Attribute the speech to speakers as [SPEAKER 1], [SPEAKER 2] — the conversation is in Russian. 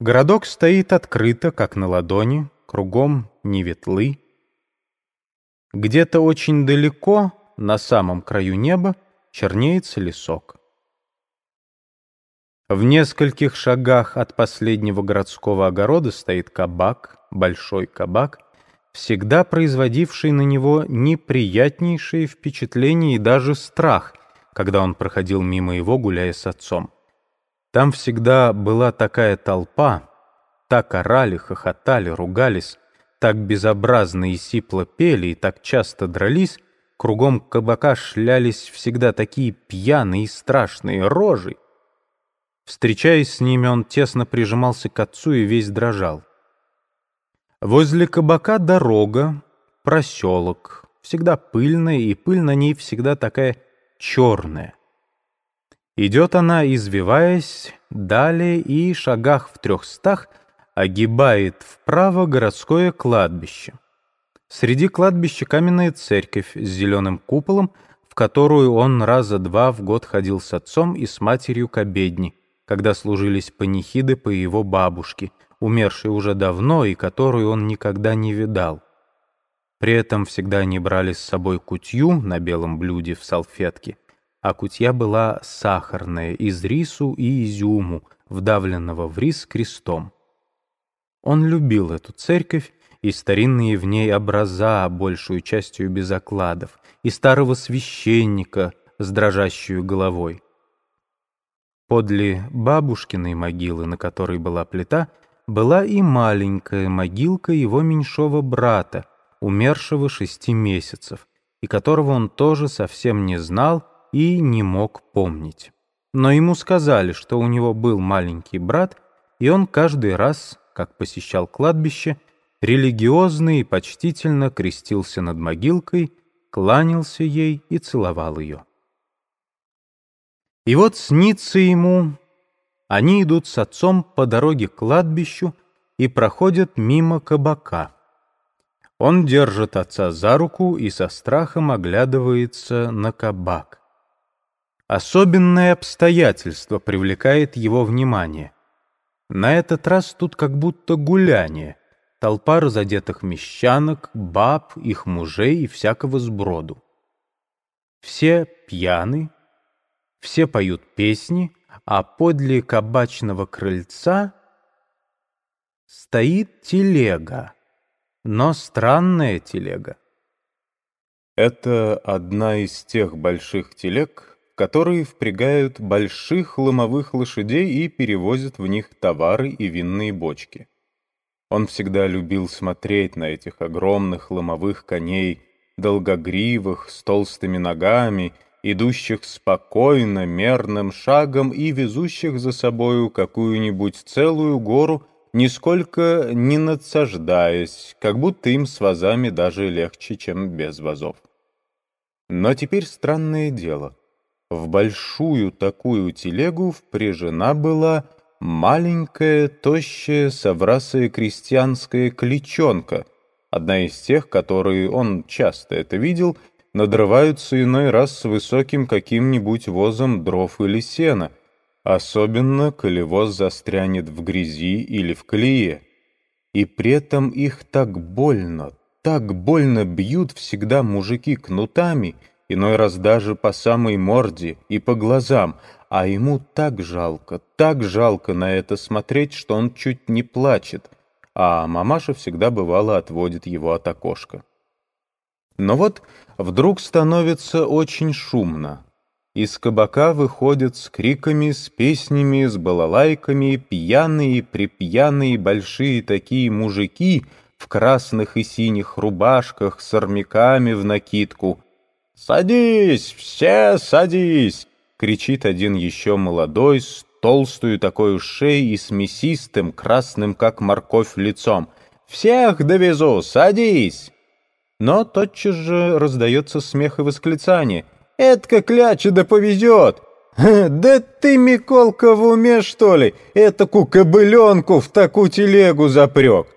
[SPEAKER 1] Городок стоит открыто, как на ладони, кругом не ветлы. Где-то очень далеко, на самом краю неба, чернеется лесок. В нескольких шагах от последнего городского огорода стоит кабак, большой кабак, всегда производивший на него неприятнейшие впечатления и даже страх, когда он проходил мимо его, гуляя с отцом. Там всегда была такая толпа, так орали, хохотали, ругались, так безобразно и сипло пели и так часто дрались, кругом кабака шлялись всегда такие пьяные и страшные рожи, Встречаясь с ними, он тесно прижимался к отцу и весь дрожал. Возле кабака дорога, проселок, всегда пыльная, и пыль на ней всегда такая черная. Идет она, извиваясь, далее и шагах в трехстах огибает вправо городское кладбище. Среди кладбища каменная церковь с зеленым куполом, в которую он раза два в год ходил с отцом и с матерью к обедне, когда служились панихиды по его бабушке, умершей уже давно и которую он никогда не видал. При этом всегда они брали с собой кутью на белом блюде в салфетке, а кутья была сахарная, из рису и изюму, вдавленного в рис крестом. Он любил эту церковь и старинные в ней образа, большую частью без окладов, и старого священника с дрожащей головой. Подле бабушкиной могилы, на которой была плита, была и маленькая могилка его меньшого брата, умершего шести месяцев, и которого он тоже совсем не знал и не мог помнить. Но ему сказали, что у него был маленький брат, и он каждый раз, как посещал кладбище, религиозно и почтительно крестился над могилкой, кланялся ей и целовал ее. И вот снится ему, они идут с отцом по дороге к кладбищу и проходят мимо кабака. Он держит отца за руку и со страхом оглядывается на кабак. Особенное обстоятельство привлекает его внимание. На этот раз тут как будто гуляние. Толпа разодетых мещанок, баб, их мужей и всякого сброду. Все пьяны, все поют песни, а подле кабачного крыльца стоит телега, но странная телега.
[SPEAKER 2] Это одна из тех больших телег, которые впрягают больших ломовых лошадей и перевозят в них товары и винные бочки. Он всегда любил смотреть на этих огромных ломовых коней, долгогривых, с толстыми ногами — идущих спокойно, мерным шагом и везущих за собою какую-нибудь целую гору, нисколько не надсаждаясь, как будто им с вазами даже легче, чем без вазов. Но теперь странное дело. В большую такую телегу впряжена была маленькая, тощая, соврасая крестьянская кличонка, одна из тех, которые он часто это видел — надрываются иной раз с высоким каким-нибудь возом дров или сена, особенно, коли воз застрянет в грязи или в колее. И при этом их так больно, так больно бьют всегда мужики кнутами, иной раз даже по самой морде и по глазам, а ему так жалко, так жалко на это смотреть, что он чуть не плачет, а мамаша всегда бывало отводит его от окошка. Но вот вдруг становится очень шумно. Из кабака выходят с криками, с песнями, с балалайками пьяные, припьяные большие такие мужики в красных и синих рубашках с армяками в накидку. «Садись, все садись!» — кричит один еще молодой, с толстую такой шеей и с мясистым, красным, как морковь, лицом. «Всех довезу, садись!» Но тотчас же раздается смех и восклицание. «Это кляча да повезет!» «Да ты, Миколка, в уме, что ли? Этаку кобыленку в такую телегу запрек!»